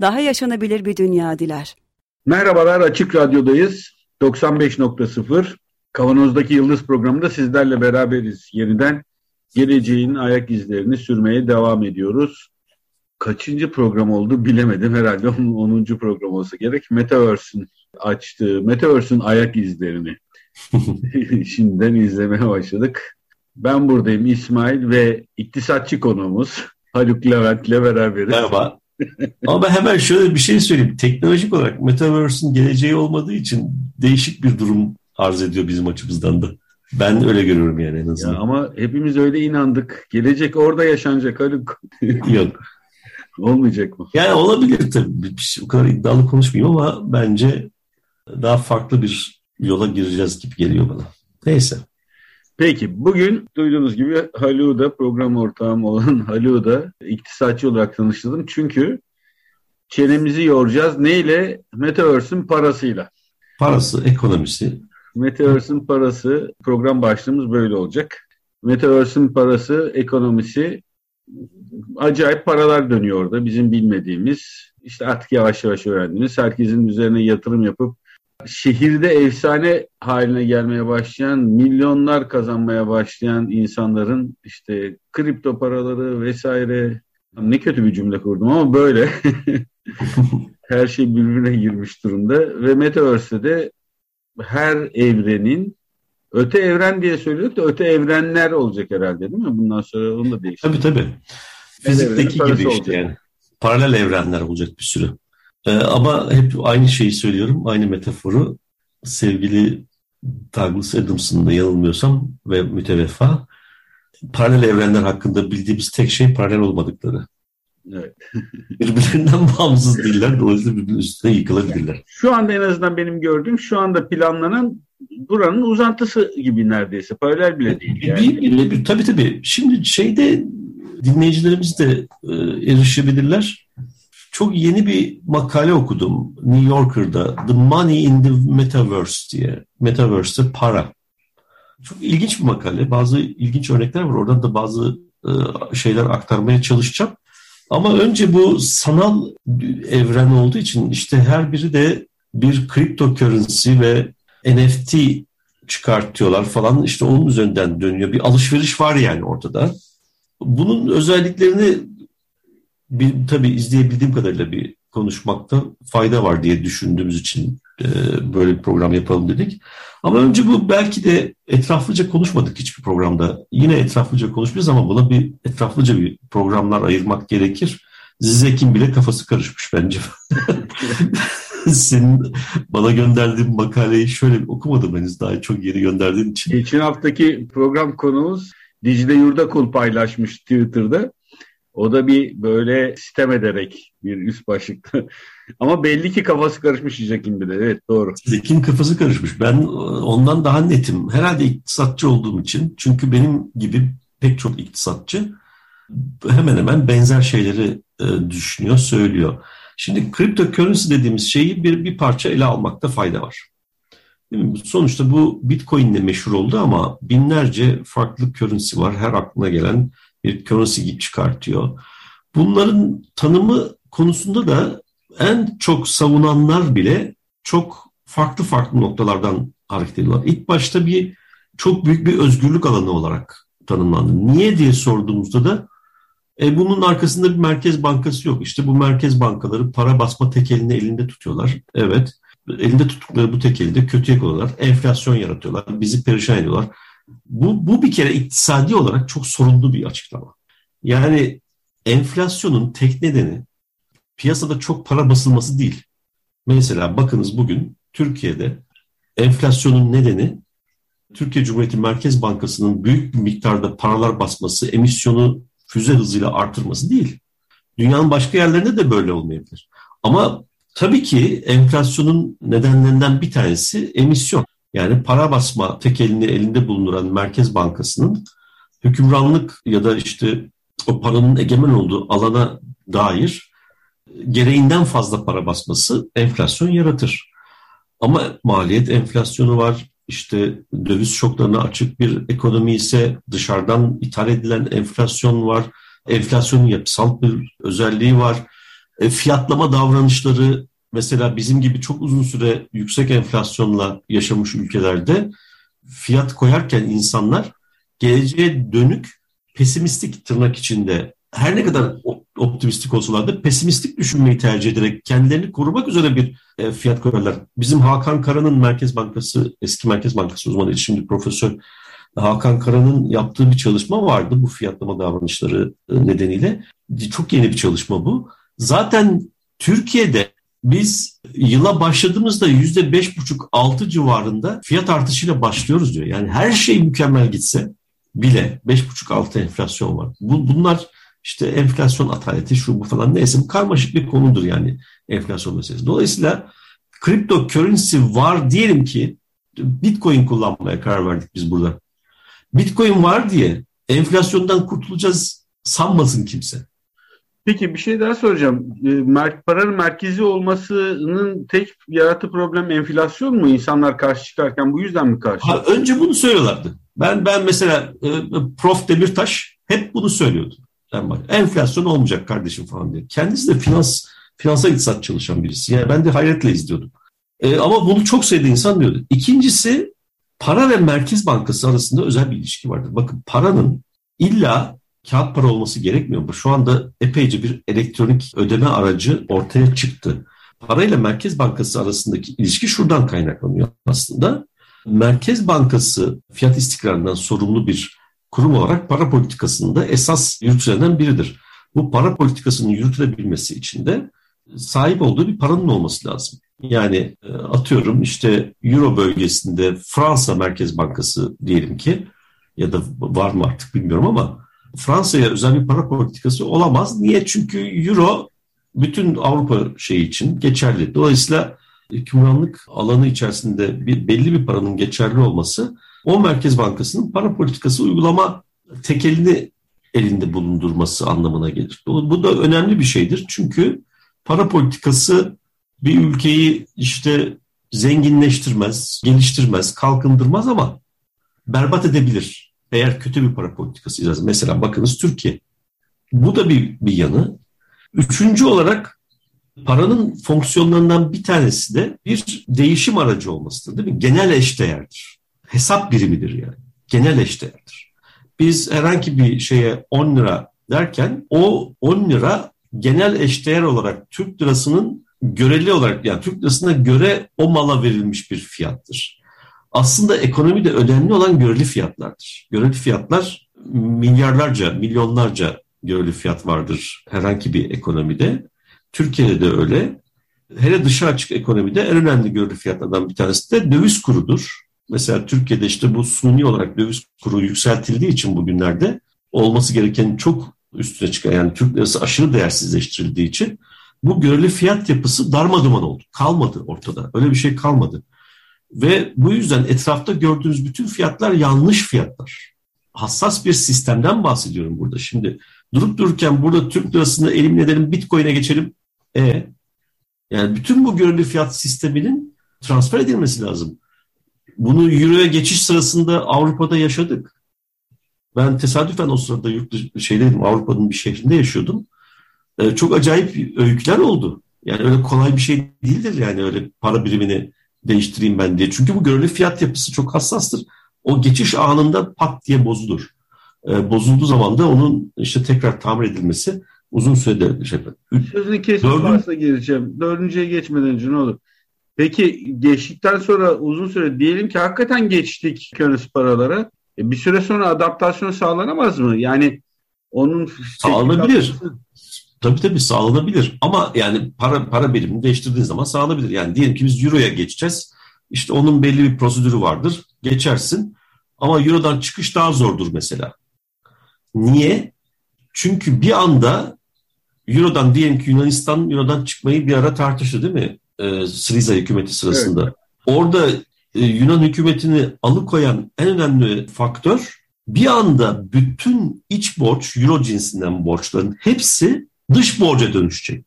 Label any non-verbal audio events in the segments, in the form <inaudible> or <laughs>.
daha yaşanabilir bir dünya diler. Merhabalar, Açık Radyo'dayız. 95.0 Kavanoz'daki Yıldız programında sizlerle beraberiz. Yeniden geleceğin ayak izlerini sürmeye devam ediyoruz. Kaçıncı program oldu bilemedim. Herhalde 10. program olsa gerek. Metaverse'ün açtığı, Metaverse'ün ayak izlerini <laughs> şimdiden izlemeye başladık. Ben buradayım İsmail ve iktisatçı konuğumuz Haluk Levent'le beraberiz. Merhaba. Ama ben hemen şöyle bir şey söyleyeyim. Teknolojik olarak Metaverse'ün geleceği olmadığı için değişik bir durum arz ediyor bizim açımızdan da. Ben öyle görüyorum yani en azından. Ya ama hepimiz öyle inandık. Gelecek orada yaşanacak Haluk. <laughs> <laughs> Yok. Olmayacak mı? Yani olabilir tabii. Şey, o kadar iddialı konuşmayayım ama bence daha farklı bir yola gireceğiz gibi geliyor bana. Neyse. Peki bugün duyduğunuz gibi Haluk'da program ortağım olan <laughs> Haluk'da iktisatçı olarak tanıştırdım. Çünkü çenemizi yoracağız. Neyle? Metaverse'ün parasıyla. Parası, ekonomisi. Metaverse'ün parası program başlığımız böyle olacak. Metaverse'ün parası, ekonomisi acayip paralar dönüyor orada bizim bilmediğimiz. İşte artık yavaş yavaş öğrendiğimiz herkesin üzerine yatırım yapıp şehirde efsane haline gelmeye başlayan, milyonlar kazanmaya başlayan insanların işte kripto paraları vesaire ne kötü bir cümle kurdum ama böyle <laughs> her şey birbirine girmiş durumda ve Metaverse'de de her evrenin öte evren diye söylüyorduk da öte evrenler olacak herhalde değil mi? Bundan sonra onu da değiştirecek. Tabii tabii. Fizikteki gibi işte olacak. yani. Paralel evrenler olacak bir sürü. Ee, ama hep aynı şeyi söylüyorum, aynı metaforu. Sevgili Douglas Adams'ın da yanılmıyorsam ve müteveffa, paralel evrenler hakkında bildiğimiz tek şey paralel olmadıkları. Evet. <laughs> Birbirlerinden bağımsız değiller, dolayısıyla birbirinin üstüne yıkılabilirler. Şu anda en azından benim gördüğüm, şu anda planlanan buranın uzantısı gibi neredeyse. Paralel bile değil. Yani. Bir, bir, bir, tabii tabii. Şimdi şeyde dinleyicilerimiz de e, erişebilirler çok yeni bir makale okudum New Yorker'da. The Money in the Metaverse diye. Metaverse'te para. Çok ilginç bir makale. Bazı ilginç örnekler var. Oradan da bazı e, şeyler aktarmaya çalışacağım. Ama önce bu sanal evren olduğu için işte her biri de bir cryptocurrency ve NFT çıkartıyorlar falan. İşte onun üzerinden dönüyor. Bir alışveriş var yani ortada. Bunun özelliklerini bir, tabii izleyebildiğim kadarıyla bir konuşmakta fayda var diye düşündüğümüz için e, böyle bir program yapalım dedik. Ama önce bu belki de etraflıca konuşmadık hiçbir programda. Yine etraflıca konuşmayacağız ama buna bir etraflıca bir programlar ayırmak gerekir. Zizek'in bile kafası karışmış bence. <laughs> Senin bana gönderdiğin makaleyi şöyle bir okumadım henüz daha çok yeni gönderdiğin için. Geçen haftaki program konuğumuz Dicle Yurdakul paylaşmış Twitter'da. O da bir böyle sitem ederek bir üst başlıkta. <laughs> Ama belli ki kafası karışmış Jack'in bir de. Evet doğru. Jack'in kafası karışmış. Ben ondan daha netim. Herhalde iktisatçı olduğum için. Çünkü benim gibi pek çok iktisatçı hemen hemen benzer şeyleri e, düşünüyor, söylüyor. Şimdi cryptocurrency dediğimiz şeyi bir, bir parça ele almakta fayda var. Sonuçta bu Bitcoin ile meşhur oldu ama binlerce farklı currency var. Her aklına gelen bir çıkartıyor. Bunların tanımı konusunda da en çok savunanlar bile çok farklı farklı noktalardan hareket ediyorlar. İlk başta bir çok büyük bir özgürlük alanı olarak tanımlandı. Niye diye sorduğumuzda da e, bunun arkasında bir merkez bankası yok. İşte bu merkez bankaları para basma tekelini elinde tutuyorlar. Evet. Elinde tuttukları bu tekeli de kötüye koyuyorlar. Enflasyon yaratıyorlar. Bizi perişan ediyorlar. Bu, bu bir kere iktisadi olarak çok sorunlu bir açıklama. Yani enflasyonun tek nedeni piyasada çok para basılması değil. Mesela bakınız bugün Türkiye'de enflasyonun nedeni Türkiye Cumhuriyeti Merkez Bankası'nın büyük bir miktarda paralar basması, emisyonu füze hızıyla artırması değil. Dünyanın başka yerlerinde de böyle olmayabilir. Ama tabii ki enflasyonun nedenlerinden bir tanesi emisyon. Yani para basma tekelini elinde bulunduran Merkez Bankası'nın hükümranlık ya da işte o paranın egemen olduğu alana dair gereğinden fazla para basması enflasyon yaratır. Ama maliyet enflasyonu var, işte döviz şoklarına açık bir ekonomi ise dışarıdan ithal edilen enflasyon var. Enflasyonun yapısal bir özelliği var. E, fiyatlama davranışları mesela bizim gibi çok uzun süre yüksek enflasyonla yaşamış ülkelerde fiyat koyarken insanlar geleceğe dönük pesimistik tırnak içinde her ne kadar optimistik olsalar da pesimistik düşünmeyi tercih ederek kendilerini korumak üzere bir e, fiyat koyarlar. Bizim Hakan Kara'nın Merkez Bankası, eski Merkez Bankası uzmanı, şimdi Profesör Hakan Kara'nın yaptığı bir çalışma vardı bu fiyatlama davranışları e, nedeniyle. Çok yeni bir çalışma bu. Zaten Türkiye'de biz yıla başladığımızda yüzde beş buçuk altı civarında fiyat artışıyla başlıyoruz diyor. Yani her şey mükemmel gitse bile beş buçuk altı enflasyon var. Bu, bunlar işte enflasyon ataleti şu bu falan neyse bu karmaşık bir konudur yani enflasyon meselesi. Dolayısıyla kripto currency var diyelim ki bitcoin kullanmaya karar verdik biz burada. Bitcoin var diye enflasyondan kurtulacağız sanmasın kimse. Peki bir şey daha soracağım. E, paranın merkezi olmasının tek yarattığı problem enflasyon mu? İnsanlar karşı çıkarken bu yüzden mi karşı? Ha, önce bunu söylüyorlardı. Ben ben mesela e, Prof Demirtaş hep bunu söylüyordu. Yani bak enflasyon olmayacak kardeşim falan diye. Kendisi de finans finansal iktisat çalışan birisi. Yani ben de hayretle izliyordum. E, ama bunu çok sayıda insan diyordu. İkincisi para ve Merkez Bankası arasında özel bir ilişki vardır. Bakın paranın illa kağıt para olması gerekmiyor mu? Şu anda epeyce bir elektronik ödeme aracı ortaya çıktı. Parayla Merkez Bankası arasındaki ilişki şuradan kaynaklanıyor aslında. Merkez Bankası fiyat istikrarından sorumlu bir kurum olarak para politikasında esas yürütülenden biridir. Bu para politikasının yürütülebilmesi için de sahip olduğu bir paranın olması lazım. Yani e, atıyorum işte Euro bölgesinde Fransa Merkez Bankası diyelim ki ya da var mı artık bilmiyorum ama Fransa'ya özel bir para politikası olamaz. Niye? Çünkü Euro bütün Avrupa şeyi için geçerli. Dolayısıyla hükümranlık alanı içerisinde bir, belli bir paranın geçerli olması o Merkez Bankası'nın para politikası uygulama tekelini elinde bulundurması anlamına gelir. Bu da önemli bir şeydir. Çünkü para politikası bir ülkeyi işte zenginleştirmez, geliştirmez, kalkındırmaz ama berbat edebilir. Eğer kötü bir para politikası izlerse. Mesela bakınız Türkiye. Bu da bir, bir yanı. Üçüncü olarak paranın fonksiyonlarından bir tanesi de bir değişim aracı olmasıdır değil mi? Genel eşdeğerdir. Hesap birimidir yani. Genel eşdeğerdir. Biz herhangi bir şeye 10 lira derken o 10 lira genel eşdeğer olarak Türk lirasının göreli olarak yani Türk lirasına göre o mala verilmiş bir fiyattır. Aslında ekonomide önemli olan göreli fiyatlardır. Göreli fiyatlar milyarlarca, milyonlarca göreli fiyat vardır herhangi bir ekonomide. Türkiye'de de öyle. Hele dışa açık ekonomide en önemli göreli fiyatlardan bir tanesi de döviz kurudur. Mesela Türkiye'de işte bu suni olarak döviz kuru yükseltildiği için bugünlerde olması gereken çok üstüne çıkan yani Türk lirası aşırı değersizleştirildiği için bu göreli fiyat yapısı darmaduman oldu. Kalmadı ortada. Öyle bir şey kalmadı. Ve bu yüzden etrafta gördüğünüz bütün fiyatlar yanlış fiyatlar. Hassas bir sistemden bahsediyorum burada. Şimdi durup dururken burada Türk lirasını elimine edelim Bitcoin'e geçelim. E yani bütün bu göreli fiyat sisteminin transfer edilmesi lazım. Bunu Euro'ya geçiş sırasında Avrupa'da yaşadık. Ben tesadüfen o sırada yurt şeydeydim, Avrupa'nın bir şehrinde yaşıyordum. Ee, çok acayip öyküler oldu. Yani öyle kolay bir şey değildir yani öyle para birimini değiştireyim ben diye. Çünkü bu göreli fiyat yapısı çok hassastır. O geçiş anında pat diye bozulur. Ee, bozulduğu zaman da onun işte tekrar tamir edilmesi uzun sürede şey Sözünü kesip Dördün... gireceğim. Dördüncüye geçmeden önce ne olur? Peki geçtikten sonra uzun süre diyelim ki hakikaten geçtik currency paralara. E bir süre sonra adaptasyon sağlanamaz mı? Yani onun sağlanabilir. Tabii tabii sağlanabilir. Ama yani para para birimini değiştirdiğin zaman sağlanabilir. Yani diyelim ki biz Euro'ya geçeceğiz. İşte onun belli bir prosedürü vardır. Geçersin. Ama Euro'dan çıkış daha zordur mesela. Niye? Çünkü bir anda Euro'dan diyelim ki Yunanistan Euro'dan çıkmayı bir ara tartıştı değil mi? Ee, Syriza hükümeti sırasında. Evet. Orada e, Yunan hükümetini alıkoyan en önemli faktör bir anda bütün iç borç, Euro cinsinden borçların hepsi dış borca dönüşecek.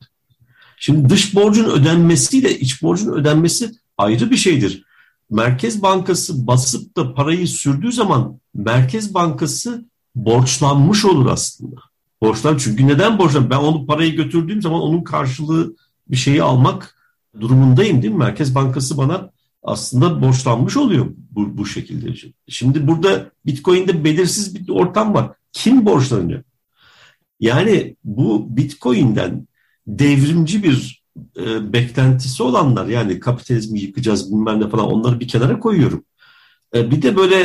Şimdi dış borcun ödenmesiyle iç borcun ödenmesi ayrı bir şeydir. Merkez Bankası basıp da parayı sürdüğü zaman Merkez Bankası borçlanmış olur aslında. Borçlan çünkü neden borçlan? Ben onu parayı götürdüğüm zaman onun karşılığı bir şeyi almak durumundayım değil mi? Merkez Bankası bana aslında borçlanmış oluyor bu, bu şekilde. Şimdi burada Bitcoin'de belirsiz bir ortam var. Kim borçlanıyor? Yani bu Bitcoin'den devrimci bir e, beklentisi olanlar yani kapitalizmi yıkacağız bilmem ne falan onları bir kenara koyuyorum. E, bir de böyle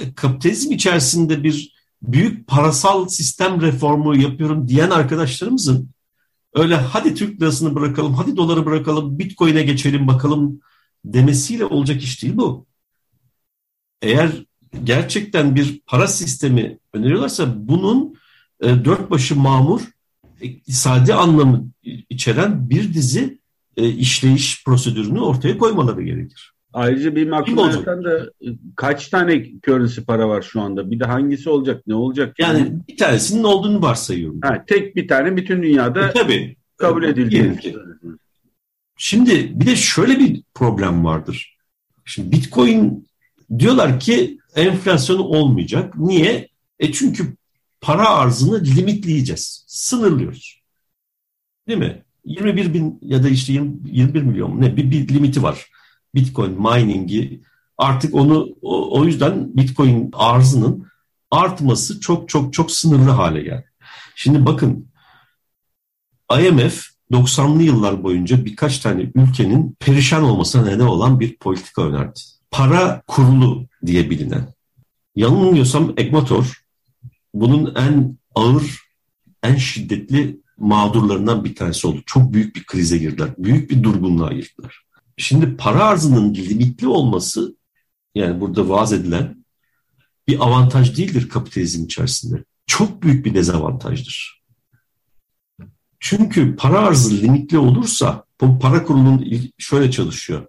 e, kapitalizm içerisinde bir büyük parasal sistem reformu yapıyorum diyen arkadaşlarımızın öyle hadi Türk lirasını bırakalım, hadi doları bırakalım, Bitcoin'e geçelim bakalım demesiyle olacak iş değil bu. Eğer gerçekten bir para sistemi öneriyorlarsa bunun e, dört başı mamur iktisadi anlamı içeren bir dizi e, işleyiş prosedürünü ortaya koymaları gerekir. Ayrıca benim aklımda da e, kaç tane currency para var şu anda? Bir de hangisi olacak? Ne olacak? Yani, yani bir tanesinin olduğunu varsayıyorum. Ha, tek bir tane bütün dünyada e, tabii, kabul edildi. Şimdi bir de şöyle bir problem vardır. Şimdi Bitcoin diyorlar ki enflasyon olmayacak. Niye? E çünkü para arzını limitleyeceğiz. Sınırlıyoruz. Değil mi? 21 bin ya da işte 20, 21 milyon ne bir, bir limiti var. Bitcoin mining'i artık onu o, o yüzden Bitcoin arzının artması çok çok çok sınırlı hale geldi. Şimdi bakın IMF 90'lı yıllar boyunca birkaç tane ülkenin perişan olmasına neden olan bir politika önerdi. Para kurulu diye bilinen. Yanılmıyorsam Ekvator bunun en ağır, en şiddetli mağdurlarından bir tanesi oldu. Çok büyük bir krize girdiler. Büyük bir durgunluğa girdiler. Şimdi para arzının limitli olması yani burada vaaz edilen bir avantaj değildir kapitalizm içerisinde. Çok büyük bir dezavantajdır. Çünkü para arzı limitli olursa bu para kurulunun şöyle çalışıyor.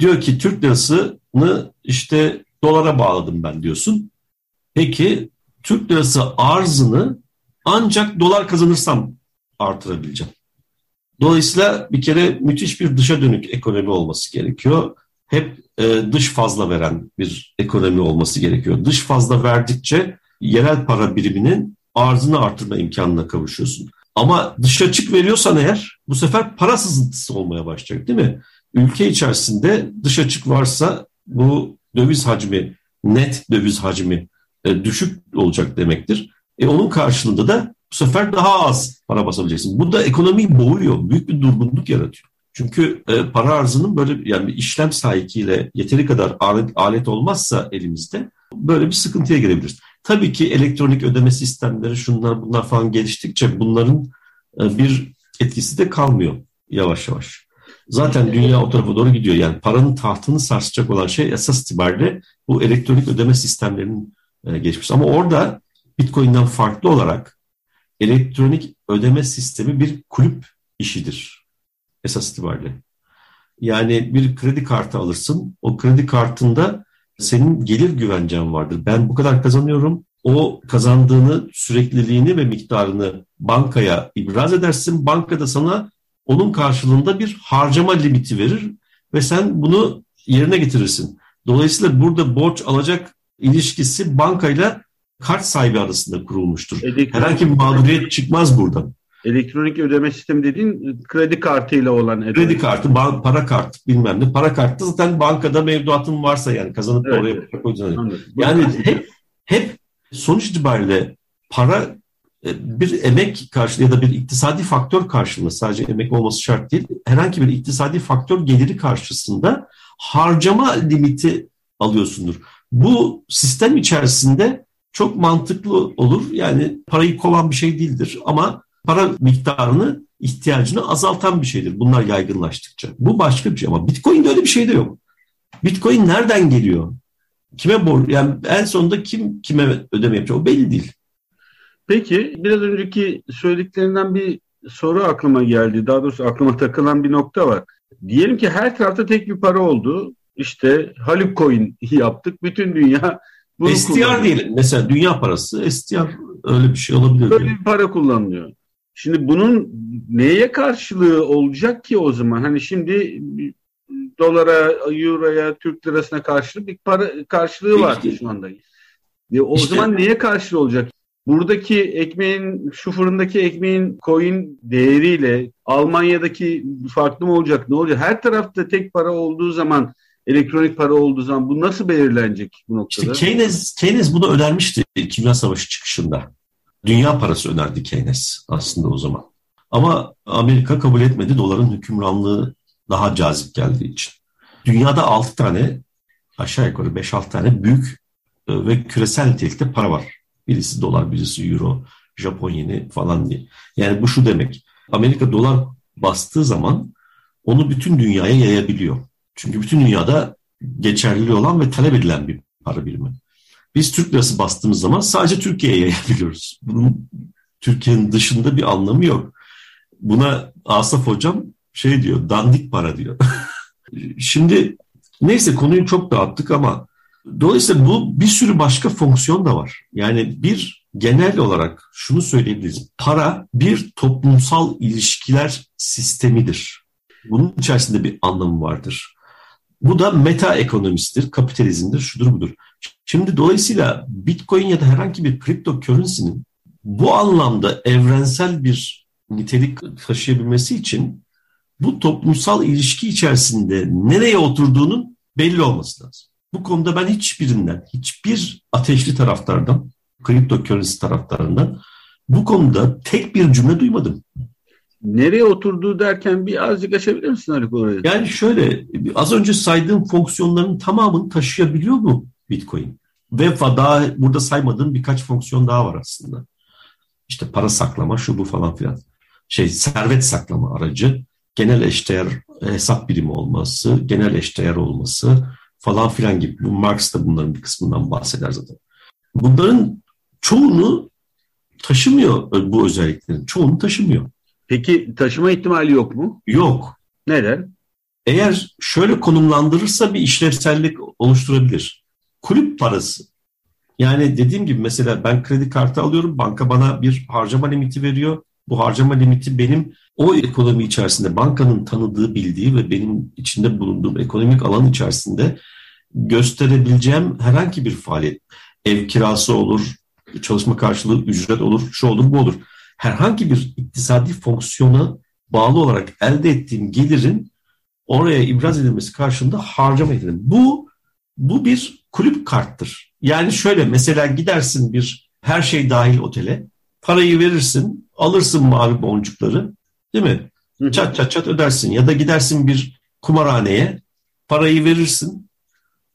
Diyor ki Türk lirasını işte dolara bağladım ben diyorsun. Peki Türk lirası arzını ancak dolar kazanırsam artırabileceğim. Dolayısıyla bir kere müthiş bir dışa dönük ekonomi olması gerekiyor. Hep e, dış fazla veren bir ekonomi olması gerekiyor. Dış fazla verdikçe yerel para biriminin arzını artırma imkanına kavuşuyorsun. Ama dış açık veriyorsan eğer bu sefer para sızıntısı olmaya başlayacak değil mi? Ülke içerisinde dış açık varsa bu döviz hacmi, net döviz hacmi e, düşük olacak demektir. E, onun karşılığında da bu sefer daha az para basabileceksin. Bu da ekonomiyi boğuyor. Büyük bir durgunluk yaratıyor. Çünkü e, para arzının böyle yani işlem sahikiyle yeteri kadar alet, alet olmazsa elimizde böyle bir sıkıntıya girebiliriz. Tabii ki elektronik ödeme sistemleri şunlar bunlar falan geliştikçe bunların e, bir etkisi de kalmıyor yavaş yavaş. Zaten dünya o tarafa doğru gidiyor. Yani paranın tahtını sarsacak olan şey esas itibariyle bu elektronik ödeme sistemlerinin e, geçmiş. Ama orada Bitcoin'den farklı olarak elektronik ödeme sistemi bir kulüp işidir esas itibariyle. Yani bir kredi kartı alırsın. O kredi kartında senin gelir güvencen vardır. Ben bu kadar kazanıyorum. O kazandığını, sürekliliğini ve miktarını bankaya ibraz edersin. Banka da sana onun karşılığında bir harcama limiti verir ve sen bunu yerine getirirsin. Dolayısıyla burada borç alacak ilişkisi bankayla kart sahibi arasında kurulmuştur. Elektronik, Herhangi bir mağduriyet çıkmaz buradan. Elektronik ödeme sistemi dediğin kredi kartıyla olan ödeme. Kredi kartı, para kartı bilmem ne. Para kartı zaten bankada mevduatın varsa yani kazanıp evet, oraya evet. koyacaksın. Yani hep, hep sonuç itibariyle para e, bir emek karşılığı ya da bir iktisadi faktör karşılığında sadece emek olması şart değil. Herhangi bir iktisadi faktör geliri karşısında harcama limiti alıyorsundur. Bu sistem içerisinde çok mantıklı olur. Yani parayı kovan bir şey değildir ama para miktarını ihtiyacını azaltan bir şeydir. Bunlar yaygınlaştıkça. Bu başka bir şey ama Bitcoin'de öyle bir şey de yok. Bitcoin nereden geliyor? Kime bor yani en sonunda kim kime ödeme yapacak o belli değil. Peki biraz önceki söylediklerinden bir soru aklıma geldi. Daha doğrusu aklıma takılan bir nokta var. Diyelim ki her tarafta tek bir para oldu. İşte Haluk Coin <laughs> yaptık. Bütün dünya bunu STR kullanıyor. diyelim. Mesela dünya parası STR öyle bir şey olabilir. Böyle bir para kullanılıyor. Şimdi bunun neye karşılığı olacak ki o zaman? Hani şimdi dolara, euroya, Türk lirasına karşılık bir para karşılığı Peki. var şu anda. Ya o işte, zaman neye karşılığı olacak? Buradaki ekmeğin, şu fırındaki ekmeğin coin değeriyle Almanya'daki farklı mı olacak? Ne olacak? Her tarafta tek para olduğu zaman elektronik para olduğu zaman bu nasıl belirlenecek bu noktada? İşte Keynes, Keynes bunu önermişti Kimya Savaşı çıkışında. Dünya parası önerdi Keynes aslında o zaman. Ama Amerika kabul etmedi. Doların hükümranlığı daha cazip geldiği için. Dünyada 6 tane aşağı yukarı 5-6 tane büyük e, ve küresel nitelikte para var. Birisi dolar, birisi euro, Japon yeni falan diye. Yani bu şu demek. Amerika dolar bastığı zaman onu bütün dünyaya yayabiliyor. Çünkü bütün dünyada geçerli olan ve talep edilen bir para birimi. Biz Türk lirası bastığımız zaman sadece Türkiye'ye yayabiliyoruz. Bunun Türkiye'nin dışında bir anlamı yok. Buna Asaf Hocam şey diyor, dandik para diyor. <laughs> Şimdi neyse konuyu çok dağıttık ama dolayısıyla bu bir sürü başka fonksiyon da var. Yani bir genel olarak şunu söyleyebiliriz. Para bir toplumsal ilişkiler sistemidir. Bunun içerisinde bir anlamı vardır. Bu da meta ekonomisidir, kapitalizmdir, şudur budur. Şimdi dolayısıyla Bitcoin ya da herhangi bir kripto currency'nin bu anlamda evrensel bir nitelik taşıyabilmesi için bu toplumsal ilişki içerisinde nereye oturduğunun belli olması lazım. Bu konuda ben hiçbirinden, hiçbir ateşli taraftardan, kripto currency taraftarından bu konuda tek bir cümle duymadım. Nereye oturduğu derken bir azıcık açabilir misin Haluk orayı? Yani şöyle az önce saydığım fonksiyonların tamamını taşıyabiliyor mu Bitcoin? Ve daha burada saymadığım birkaç fonksiyon daha var aslında. İşte para saklama, şu bu falan filan. Şey servet saklama aracı, genel eşdeğer hesap birimi olması, genel eşdeğer olması falan filan gibi. Bu Marx da bunların bir kısmından bahseder zaten. Bunların çoğunu taşımıyor bu özelliklerin. Çoğunu taşımıyor. Peki taşıma ihtimali yok mu? Yok. Neden? Eğer şöyle konumlandırırsa bir işlevsellik oluşturabilir. Kulüp parası. Yani dediğim gibi mesela ben kredi kartı alıyorum. Banka bana bir harcama limiti veriyor. Bu harcama limiti benim o ekonomi içerisinde bankanın tanıdığı, bildiği ve benim içinde bulunduğum ekonomik alan içerisinde gösterebileceğim herhangi bir faaliyet. Ev kirası olur, çalışma karşılığı ücret olur, şu olur, bu olur herhangi bir iktisadi fonksiyona bağlı olarak elde ettiğim gelirin oraya ibraz edilmesi karşılığında harcama edilir. Bu bu bir kulüp karttır. Yani şöyle mesela gidersin bir her şey dahil otele, parayı verirsin, alırsın mavi boncukları, değil mi? Çat çat çat ödersin ya da gidersin bir kumarhaneye, parayı verirsin,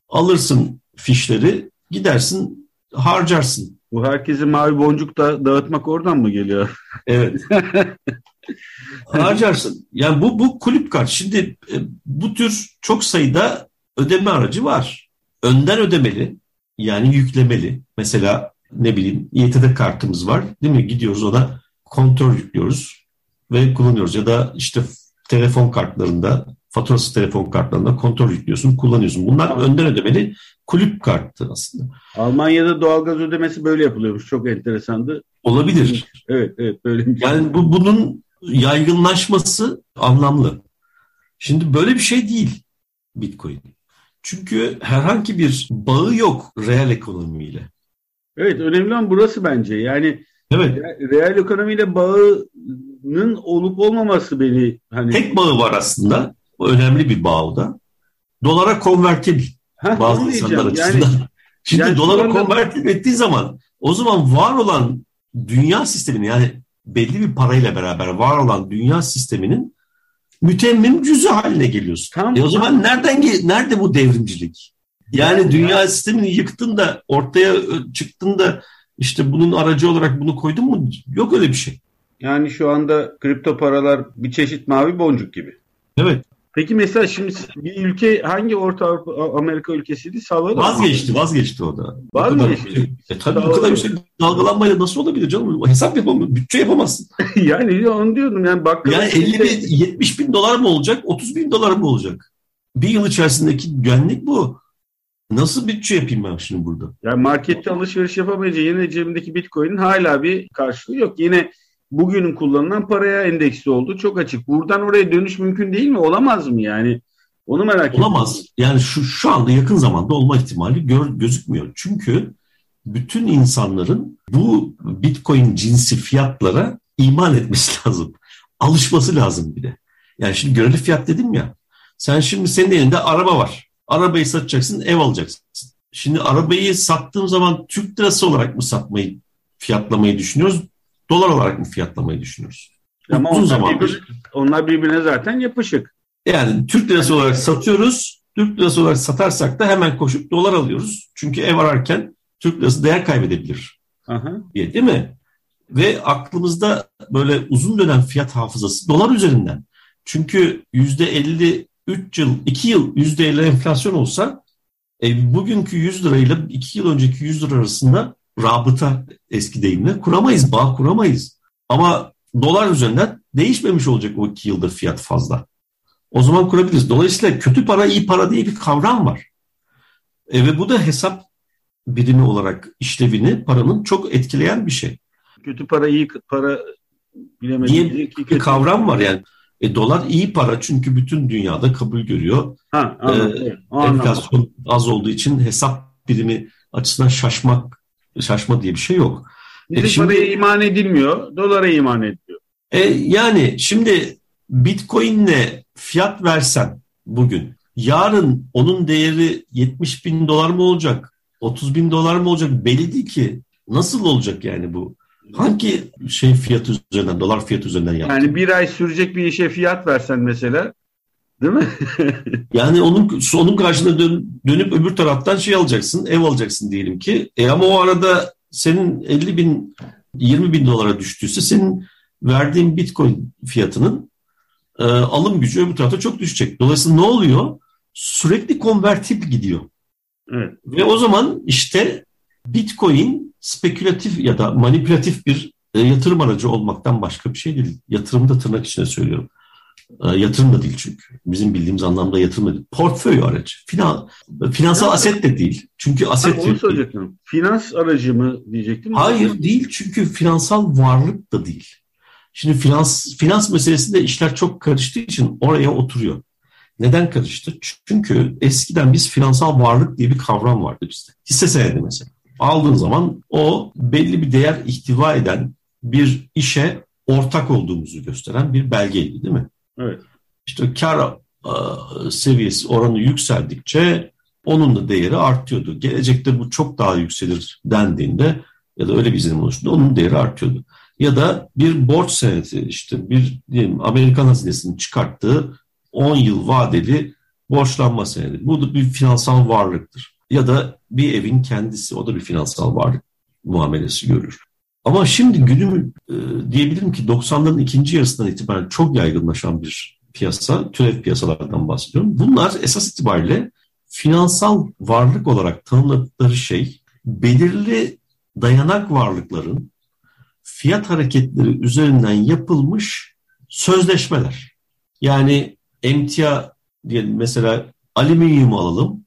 alırsın fişleri, gidersin harcarsın. Bu herkesi mavi boncuk da dağıtmak oradan mı geliyor? Evet. <laughs> Harcarsın. Yani bu, bu kulüp kart. Şimdi e, bu tür çok sayıda ödeme aracı var. Önden ödemeli yani yüklemeli. Mesela ne bileyim YTD kartımız var değil mi? Gidiyoruz ona kontrol yüklüyoruz ve kullanıyoruz. Ya da işte telefon kartlarında faturası telefon kartlarında kontrol yüklüyorsun, kullanıyorsun. Bunlar tamam. önden ödemeli kulüp kartı aslında. Almanya'da doğalgaz ödemesi böyle yapılıyormuş. Çok enteresandı. Olabilir. Evet, evet böyle. Yani bu bunun yaygınlaşması anlamlı. Şimdi böyle bir şey değil Bitcoin. Çünkü herhangi bir bağı yok reel ekonomiyle. Evet, önemli olan burası bence. Yani Evet. Reel ekonomiyle bağının olup olmaması beni hani tek bağı var aslında. O önemli bir bağ o da. Dolara konvertibil. Heh, bazı insanlar açısından. Yani, <laughs> Şimdi yani dolara konvertibil ettiği zaman o zaman var olan dünya sistemini yani belli bir parayla beraber var olan dünya sisteminin mütemmim cüzü haline geliyorsun. Tamam, e o zaman tamam. nereden nerede bu devrimcilik? Yani ya, dünya ya. sistemini yıktın da ortaya çıktın da işte bunun aracı olarak bunu koydun mu? Yok öyle bir şey. Yani şu anda kripto paralar bir çeşit mavi boncuk gibi. Evet. Peki mesela şimdi bir ülke hangi Orta Avrupa, Amerika ülkesiydi? Salvador. Vazgeçti, vazgeçti o da. Var bu mı kadar, geçti? E tabii bu kadar yüksek dalgalanmayla nasıl olabilir canım? Hesap yapamıyorsun, bütçe yapamazsın. <laughs> yani onu diyordum yani bakkal. Yani 50 bin, 70 bin dolar mı olacak, 30 bin dolar mı olacak? Bir yıl içerisindeki güvenlik bu. Nasıl bütçe yapayım ben şimdi burada? Yani markette alışveriş yapamayınca yine cebimdeki bitcoin'in hala bir karşılığı yok. Yine bugünün kullanılan paraya endeksli oldu. Çok açık. Buradan oraya dönüş mümkün değil mi? Olamaz mı yani? Onu merak ediyorum. Olamaz. Yani şu şu anda yakın zamanda olma ihtimali gör, gözükmüyor. Çünkü bütün insanların bu Bitcoin cinsi fiyatlara iman etmesi <laughs> lazım. Alışması lazım bir de. Yani şimdi göreli fiyat dedim ya. Sen şimdi senin elinde araba var. Arabayı satacaksın, ev alacaksın. Şimdi arabayı sattığım zaman Türk lirası olarak mı satmayı, fiyatlamayı düşünüyoruz? Dolar olarak mı fiyatlamayı düşünüyoruz? Ama Uzun onlar, birbirine, onlar birbirine zaten yapışık. Yani Türk lirası olarak satıyoruz. Türk lirası olarak satarsak da hemen koşup dolar alıyoruz. Çünkü ev ararken Türk lirası değer kaybedebilir Aha. diye değil mi? Ve aklımızda böyle uzun dönem fiyat hafızası dolar üzerinden. Çünkü yüzde 50 3 yıl, 2 yıl yüzde 50 enflasyon olsa e, bugünkü 100 lirayla 2 yıl önceki 100 lira arasında rabıta eski deyimle kuramayız, bağ kuramayız. Ama dolar üzerinden değişmemiş olacak o 2 yıldır fiyat fazla. O zaman kurabiliriz. Dolayısıyla kötü para iyi para diye bir kavram var. E, ve bu da hesap birimi olarak işlevini paranın çok etkileyen bir şey. Kötü para iyi para Diye bilemedim. bir kavram var yani. E, dolar iyi para çünkü bütün dünyada kabul görüyor. Ha, anladım. Ee, O anlamda. Enflasyon az olduğu için hesap birimi açısından şaşmak, şaşma diye bir şey yok. Bizim E, şimdi- paraya iman edilmiyor, dolara iman ediliyor. E, yani şimdi Bitcoin'le fiyat versen bugün, yarın onun değeri 70 bin dolar mı olacak, 30 bin dolar mı olacak belli değil ki. Nasıl olacak yani bu? Hangi şey fiyatı üzerinden, dolar fiyatı üzerinden yaptın? Yani bir ay sürecek bir işe fiyat versen mesela, değil mi? <laughs> Yani onun onun karşılığında dön- dönüp öbür taraftan şey alacaksın, ev alacaksın diyelim ki. E ama o arada senin 50 bin, 20 bin dolara düştüyse senin verdiğin bitcoin fiyatının e, alım gücü öbür tarafta çok düşecek. Dolayısıyla ne oluyor? Sürekli konvertip gidiyor. Evet. Ve o zaman işte bitcoin spekülatif ya da manipülatif bir e, yatırım aracı olmaktan başka bir şey değil. Yatırım da tırnak içine söylüyorum. E, yatırım da değil çünkü. Bizim bildiğimiz anlamda yatırım da değil. Portföy aracı. Finan, finansal Ya. aset de değil. Çünkü Ha, aset onu değil. soracaktım. Finans aracı mı diyecektim. Hayır değil çünkü finansal varlık da değil. Şimdi finans finans meselesinde işler çok karıştığı için oraya oturuyor. Neden karıştı? Çünkü eskiden biz finansal varlık diye bir kavram vardı bizde. Hisse senedi mesela. Aldığın zaman o belli bir değer ihtiva eden bir işe ortak olduğumuzu gösteren bir belgeydi değil mi? Evet. İşte kar e, seviyesi oranı yükseldikçe onun da değeri artıyordu. Gelecekte bu çok daha yükselir dendiğinde ya da öyle bir izlenim oluştuğunda onun değeri artıyordu. Ya da bir borç senedi işte bir diyelim Amerikan hazinesinin çıkarttığı 10 yıl vadeli borçlanma senedi. Bu da bir finansal varlıktır. Ya da bir evin kendisi o da bir finansal varlık muamelesi görür. Ama şimdi günüm e, diyebilirim ki 90'ların ikinci yarısından itibaren çok yaygınlaşan bir piyasa, türev piyasalardan bahsediyorum. Bunlar esas itibariyle finansal varlık olarak tanımladıkları şey belirli dayanak varlıkların fiyat hareketleri üzerinden yapılmış sözleşmeler. Yani emtia diyelim mesela alüminyum alalım.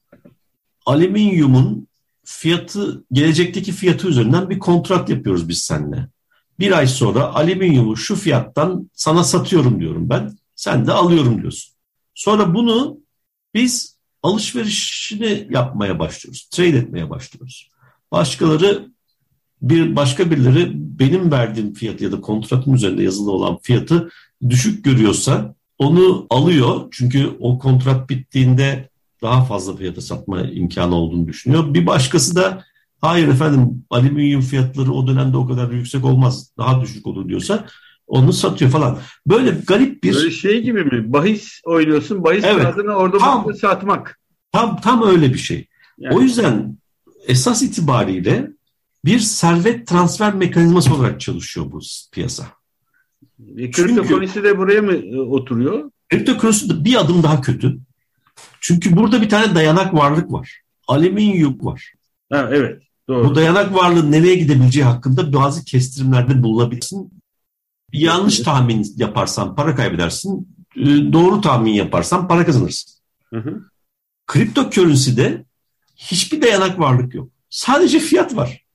Alüminyumun fiyatı gelecekteki fiyatı üzerinden bir kontrat yapıyoruz biz seninle. Bir ay sonra alüminyumu şu fiyattan sana satıyorum diyorum ben. Sen de alıyorum diyorsun. Sonra bunu biz alışverişini yapmaya başlıyoruz. Trade etmeye başlıyoruz. Başkaları bir başka birileri benim verdiğim fiyat ya da kontratın üzerinde yazılı olan fiyatı düşük görüyorsa onu alıyor. Çünkü o kontrat bittiğinde daha fazla fiyata satma imkanı olduğunu düşünüyor. Bir başkası da hayır efendim alüminyum fiyatları o dönemde o kadar yüksek olmaz daha düşük olur diyorsa onu satıyor falan. Böyle garip bir Böyle şey gibi mi? Bahis oynuyorsun. Bahis Evet. kağıdını orada Tam. satmak. tam tam öyle bir şey. Yani, O yüzden esas itibariyle bir servet transfer mekanizması olarak çalışıyor bu piyasa. e, kripto çünkü- polisi de buraya mı e, oturuyor? Kripto kursu bir adım daha kötü. Çünkü burada bir tane dayanak varlık var. Alüminyum var. Ha, evet. Doğru. Bu dayanak varlığın nereye gidebileceği hakkında bazı kestirimlerde bulunabilirsin. Yanlış tahmin yaparsan para kaybedersin. Ee, doğru tahmin yaparsan para kazanırsın. Hı hı. Kripto currency'de hiçbir dayanak varlık yok. Sadece fiyat var.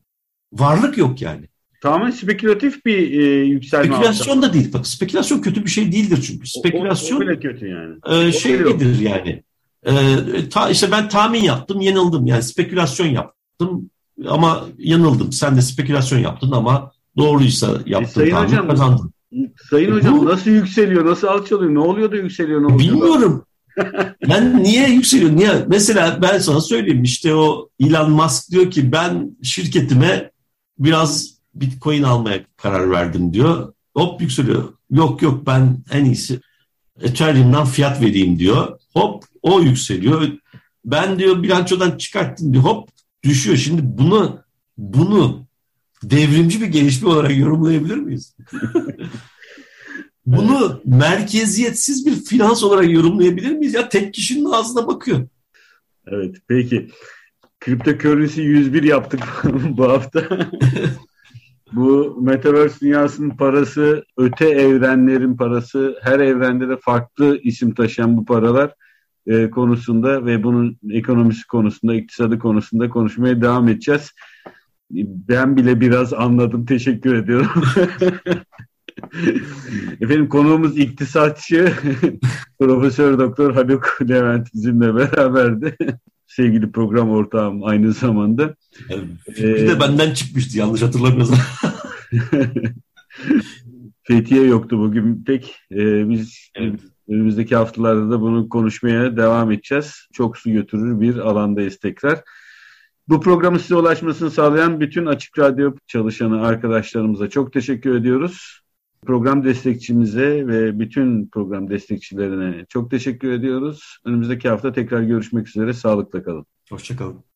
Varlık yok yani. Tamamen spekülatif bir e, yükselme. Spekülasyon da değil. Bak spekülasyon kötü bir şey değildir çünkü. Spekülasyon o, o, o kötü yani. e, şeydir yani. E, ta, işte ben tahmin yaptım, yanıldım. Yani spekülasyon yaptım ama yanıldım. Sen de spekülasyon yaptın ama doğruysa yaptın e, sayın tahmin hocam, kazandın. Sayın hocam Bu, nasıl yükseliyor, nasıl alçalıyor, ne oluyor da yükseliyor, ne oluyor? Bilmiyorum. <laughs> ben niye yükseliyor? Niye? Mesela ben sana söyleyeyim işte o Elon Musk diyor ki ben şirketime biraz Bitcoin almaya karar verdim diyor. Hop yükseliyor. Yok yok ben en iyisi Ethereum'dan fiyat vereyim diyor. Hop o yükseliyor. Ben diyor bilançodan çıkarttım diyor. Hop düşüyor. Şimdi bunu bunu devrimci bir gelişme olarak yorumlayabilir miyiz? <laughs> bunu merkeziyetsiz bir finans olarak yorumlayabilir miyiz? Ya tek kişinin ağzına bakıyor. Evet peki. Kripto currency 101 yaptık <laughs> bu hafta. <laughs> Bu Metaverse dünyasının parası, öte evrenlerin parası, her evrende de farklı isim taşıyan bu paralar e, konusunda ve bunun ekonomisi konusunda, iktisadı konusunda konuşmaya devam edeceğiz. Ben bile biraz anladım. Teşekkür ediyorum. <laughs> Efendim konuğumuz iktisatçı <laughs> Profesör Doktor Haluk Levent bizimle beraberdi. Sevgili program ortağım aynı zamanda. Yani fikri de benden çıkmıştı yanlış hatırlamıyorsam. <laughs> Fethiye yoktu bugün pek. Ee, biz evet. Önümüzdeki haftalarda da bunu konuşmaya devam edeceğiz. Çok su götürür bir alandayız tekrar. Bu programı size ulaşmasını sağlayan bütün Açık Radyo çalışanı arkadaşlarımıza çok teşekkür ediyoruz. Program destekçimize ve bütün program destekçilerine çok teşekkür ediyoruz. Önümüzdeki hafta tekrar görüşmek üzere. Sağlıkla kalın. Hoşçakalın.